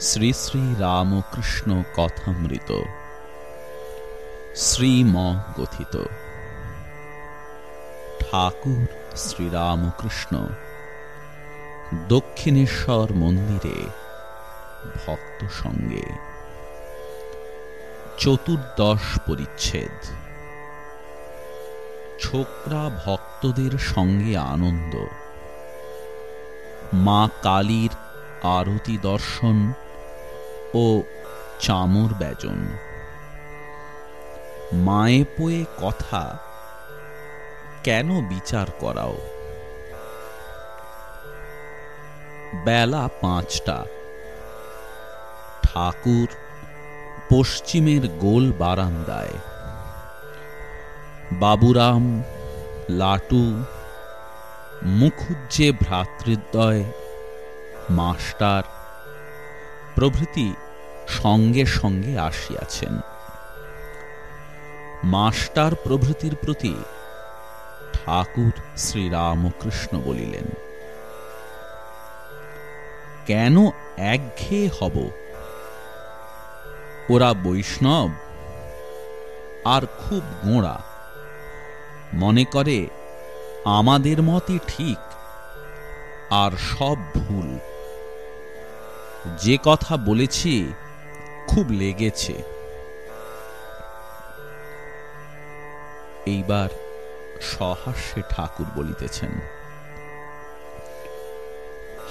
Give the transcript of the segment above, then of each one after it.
শ্রী শ্রী রামকৃষ্ণ কথামৃত। শ্রীম কথিত ঠাকুর শ্রীরামকৃষ্ণ, দক্ষিণেশ্বর মন্দিরে ভক্ত সঙ্গে। চতুর্দশ পরিচ্ছেদ। ছোকরা ভক্তদের সঙ্গে আনন্দ। মা কালীর আরতি দর্শন ও চামর ব্যজন মায়ে পোয়ে কথা, কেন বিচার করাও? বেলা পাঁচটা। ঠাকুর পশ্চিমের গোল বারান্দায়। বাবুরাম, লাটু মুখুজ্জে ভ্রাতৃদ্বয়, মাস্টার প্রভৃতি সঙ্গে সঙ্গে আসিয়াছেন। মাস্টার প্রভৃতির প্রতি ঠাকুর শ্রীরামকৃষ্ণ বলিলেন, কেন একঘেয়ে হব? ওরা বৈষ্ণব আর খুব গোঁড়া। মনে করে আমাদের মতই ঠিক আর সব ভুল। যে কথা বলেছি, খুব লেগেছে। এইবার সহাস্যে ঠাকুর বলিতেছেন,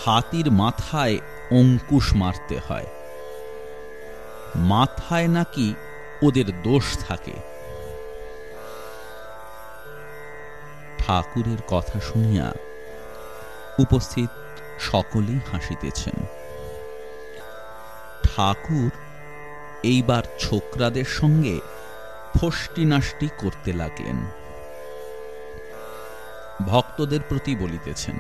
হাতির মাথায় অঙ্কুশ মারতে হয়। মাথায় নাকি ওদের দোষ থাকে। ঠাকুরের কথা শুনিয়া উপস্থিত সকলেই হাসিতেছেন। ঠাকুর এইবার ছোকরাদের সঙ্গে ফষ্টি করতে লাগলেন। ভক্তদের প্রতি বলিতেছেন,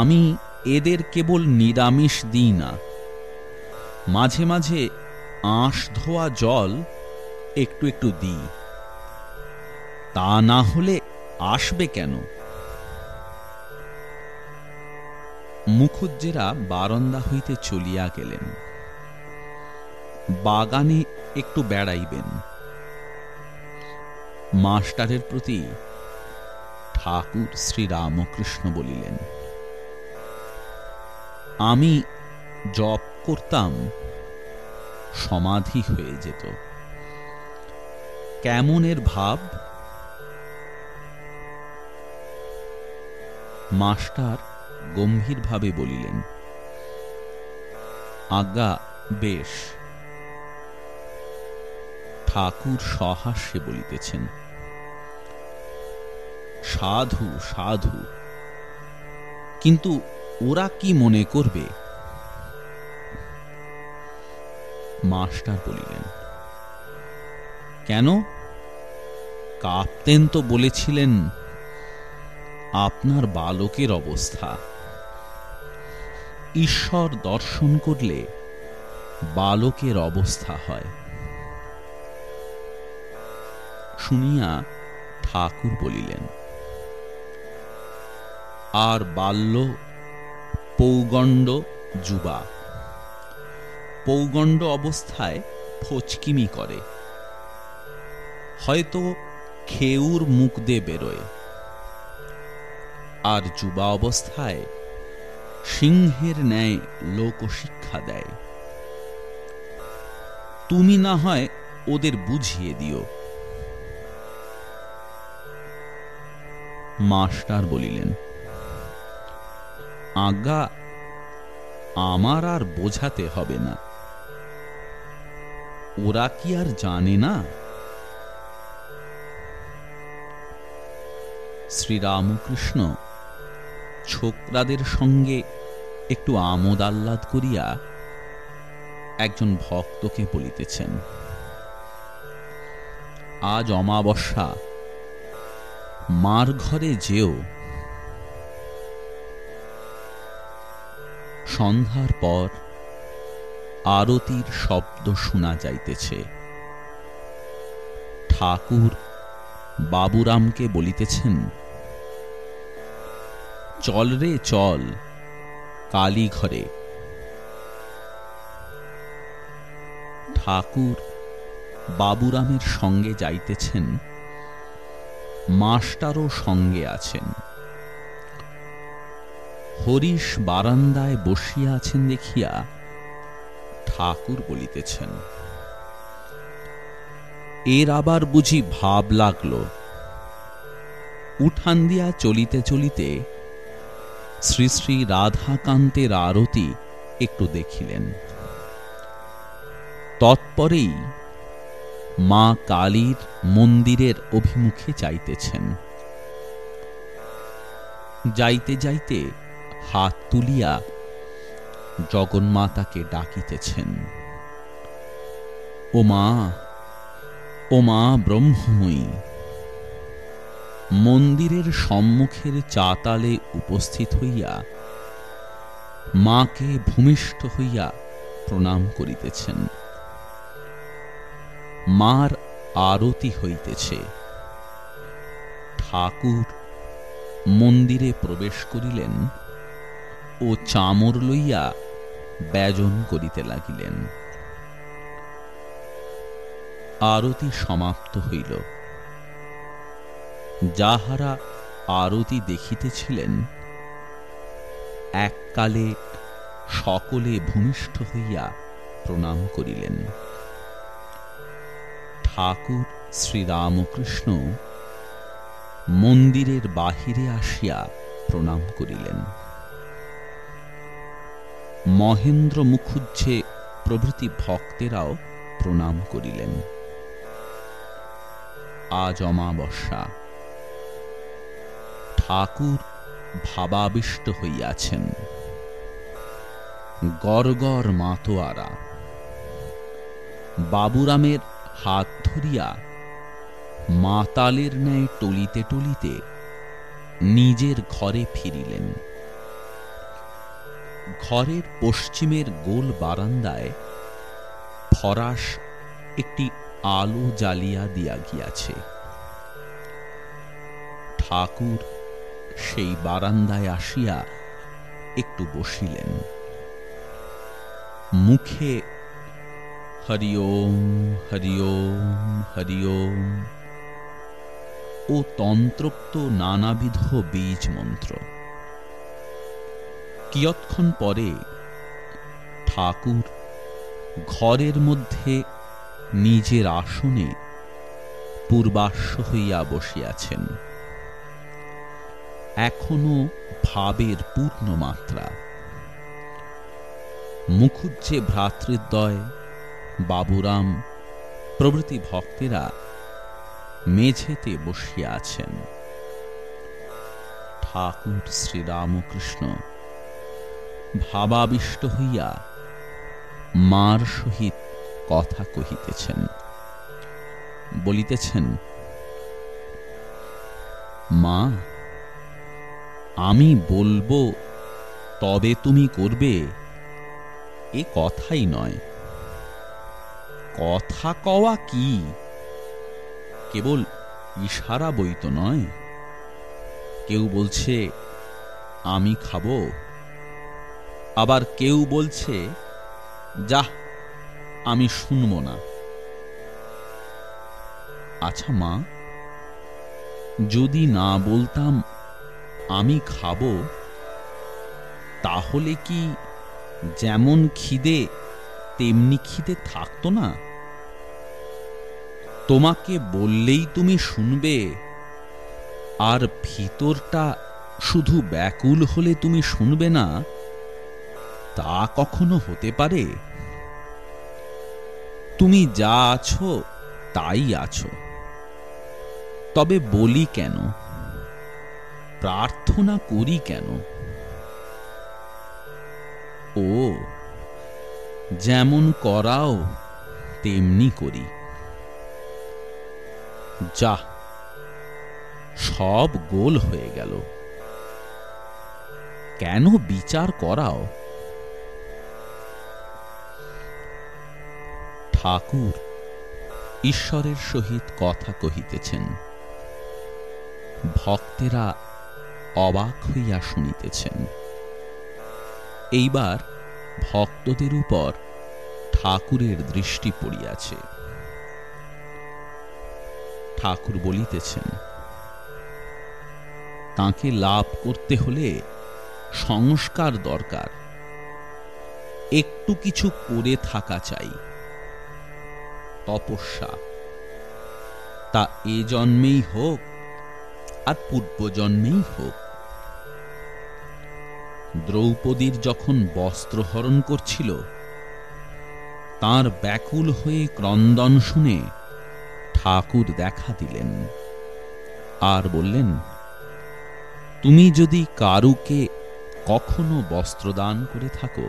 আমি এদের কেবল নিরামিষ দিই না। মাঝে মাঝে আঁশ ধোয়া জল একটু একটু দিই। তা না হলে আসবে কেন? মুখুজ্জেরা বারন্দা হইতে চলিয়া গেলেন। বাগানে একটু বেড়াইবেন। মাস্টারের প্রতি ঠাকুর শ্রীরামকৃষ্ণ বলিলেন, আমি জপ করতাম, সমাধি হয়ে যেত। কেমনের ভাব? মাস্টার গম্ভীরভাবে বলিলেন আজ্ঞা বেশ। ঠাকুর সহাস্যে বলিতেছেন, সাধু সাধু, কিন্তু ওরা কি মনে করবে? মাস্টার বলিলেন, কেন? কাপ্তেন তো বলেছিলেন, আপনার বালকের অবস্থা। ঈশ্বর দর্শন করলে বালকের অবস্থা হয়। শুনিয়া ঠাকুর বলিলেন, আর বাল্য পৌগণ্ড যুবা, পৌগণ্ড অবস্থায় ফচকিমি করে। হয়তো খেউর মুখ দিয়ে বেরোয়। আর যুবা অবস্থায় সিংহের ন্যায় লোকশিক্ষা দেয়। তুমি না হয় ওদের বুঝিয়ে দিও। মাস্টার বলিলেন আজ্ঞা আমার আর বোঝাতে হবে না। ওরা কি আর জানে না? শ্রীরামকৃষ্ণ ছোকরাদের সঙ্গে একটু আমোদ আহ্লাদ করিয়া একজন ভক্তকে বলিতেছেন, আজ অমাবস্যা, মার ঘরে যেও। সন্ধ্যার পর আরতির শব্দ শোনা যাইতেছে। ঠাকুর বাবুরামকে বলিতেছেন চল রে চল, কালী ঘরে। ঠাকুর বাবুরামের সঙ্গে যাইতেছেন, মাস্টারও সঙ্গে আছেন। হরিশ বারান্দায় বসিয়া আছেন দেখিয়া ঠাকুর বলিতেছেন, এর আবার বুঝি ভাব লাগল। উঠান দিয়া চলিতে চলিতে শ্রী শ্রী রাধাকান্তের আরতি একটু দেখিলেন। তৎপরেই মা কালীর মন্দিরের অভিমুখে যাইতেছেন। যাইতে যাইতে হাত তুলিয়া জগন্মাতাকে ডাকিতেছেন। ও মা ও মা ব্রহ্মময়ী মন্দিরের সম্মুখের চাতালে উপস্থিত হইয়া মাকে ভূমিষ্ঠ হইয়া প্রণাম করিতেছেন। মার আরতি হইতেছে। ঠাকুর মন্দিরে প্রবেশ করিলেন ও চামর লইয়া ব্যজন করিতে লাগিলেন। আরতি সমাপ্ত হইল। যাহারা আরতি দেখিতেছিলেন, এককালে সকলে ভূমিষ্ঠ হইয়া প্রণাম করিলেন। ঠাকুর শ্রীরামকৃষ্ণ মন্দিরের বাহিরে আসিয়া প্রণাম করিলেন। মহেন্দ্র মুখুজ্জে প্রভৃতি ভক্তেরাও প্রণাম করিলেন। আজ অমাবস্যা। ঠাকুর ভাবাবিষ্ট হইয়াছেন। গড়গড় মাতোয়ারা। বাবুরামের হাত ধরিয়া মাতালের ন্যায় টলিতে টলিতে নিজের ঘরে ফিরিলেন। ঘরের পশ্চিমের গোল বারান্দায় ফরাস একটি আলো জ্বালিয়া দিয়া গিয়াছে। ঠাকুর সেই বারান্দায় আসিয়া একটু বসিলেন। মুখে হরিওম হরিওম হরিওম ও তন্ত্রোক্ত নানাবিধ বীজ মন্ত্র। কিয়ৎক্ষণ পরে ঠাকুর ঘরের মধ্যে নিজের আসনে পূর্বাশ্ব হইয়া বসিয়াছেন। এখনও ভাবের পূর্ণ মাত্রা। মুখুজ্জে ভ্রাতৃদ্বয়, বাবুরাম, প্রভৃতি ভক্তেরা মেঝেতে বসিয়া আছেন। ঠাকুর শ্রীরামকৃষ্ণ ভাবাবিষ্ট হইয়া মার সহিত কথা কহিতেছেন। বলিতেছেন, মা আমি বলব, তবে তুমি করবে। এ কথাই নয়। কথা কওয়া কি? কেবল ইশারা বই তো নয়। কেউ বলছে, আমি খাব। আবার কেউ বলছে, যাহ, আমি শুনব না। আচ্ছা মা, যদি না বলতাম আমি খাব, তাহলে কি যেমন খিদে, তেমনি খিদে থাকতো না? তোমাকে বললেই তুমি শুনবে, আর ভিতরটা শুধু ব্যাকুল হলে তুমি শুনবে না, তা কখনো হতে পারে? তুমি যা আছো, তাই আছো। তবে বলি কেন প্রার্থনা করি কেন? ও, যেমন করাও, তেমনি করি। যা, সব গোল হয়ে গেল। কেন বিচার করাও? ঠাকুর, ঈশ্বরের সহিত কথা কহিতেছেন। ভক্তেরা অবাক হইয়া শুনিতেছেন। এইবার ভক্তদের উপর ঠাকুরের দৃষ্টি পড়িয়াছে। ঠাকুর বলিতেছেন, তাকে লাভ করতে হলে সংস্কার দরকার। একটু কিছু করে থাকা চাই। তপস্যা। তা এ জন্মেই হোক আর পূর্ব জন্মেই হোক। দ্রৌপদীর যখন বস্ত্রহরণ করছিল, তার ব্যাকুল হয়ে ক্রন্দন শুনে ঠাকুর দেখা দিলেন আর বললেন, তুমি যদি কারুকে কখনো বস্ত্রদান করে থাকো,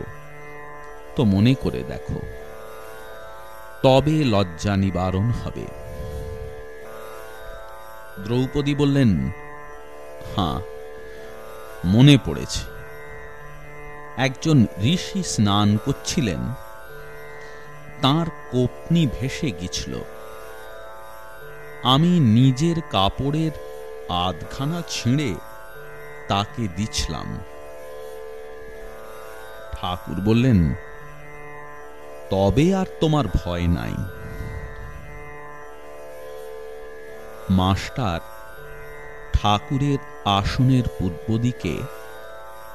তো মনে করে দেখো, তবে লজ্জা নিবারণ হবে। দ্রৌপদী বললেন হাঁ মনে পড়েছে। একজন ঋষি স্নান করছিলেন। তার কোপনি ভেসে গিয়েছিল। আমি নিজের কাপড়ের আধখানা ছিঁড়ে তাকে দিছলাম ঠাকুর বললেন, তবে আর তোমার ভয় নাই। মাস্টার ঠাকুরের আসনের পূর্ব দিকে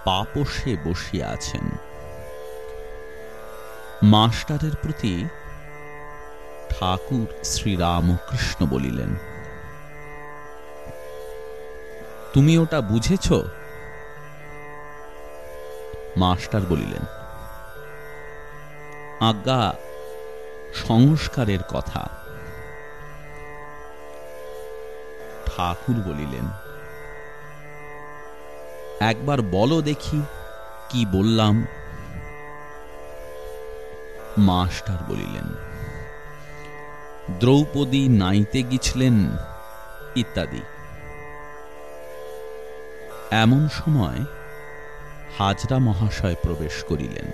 পাপসে বসিয়া আছেন। মাস্টারের প্রতি ঠাকুর শ্রীরামকৃষ্ণ বলিলেন, তুমি ওটা বুঝেছ? মাস্টার বলিলেন, আজ্ঞা, সংস্কারের কথা। ঠাকুর বলিলেন একবার বলো দেখি কি বললাম। মাস্টার বলিলেন, দ্রৌপদী নাইতে গিছলেন ইত্যাদি। এমন সময় হাজরা মহাশয় প্রবেশ করিলেন।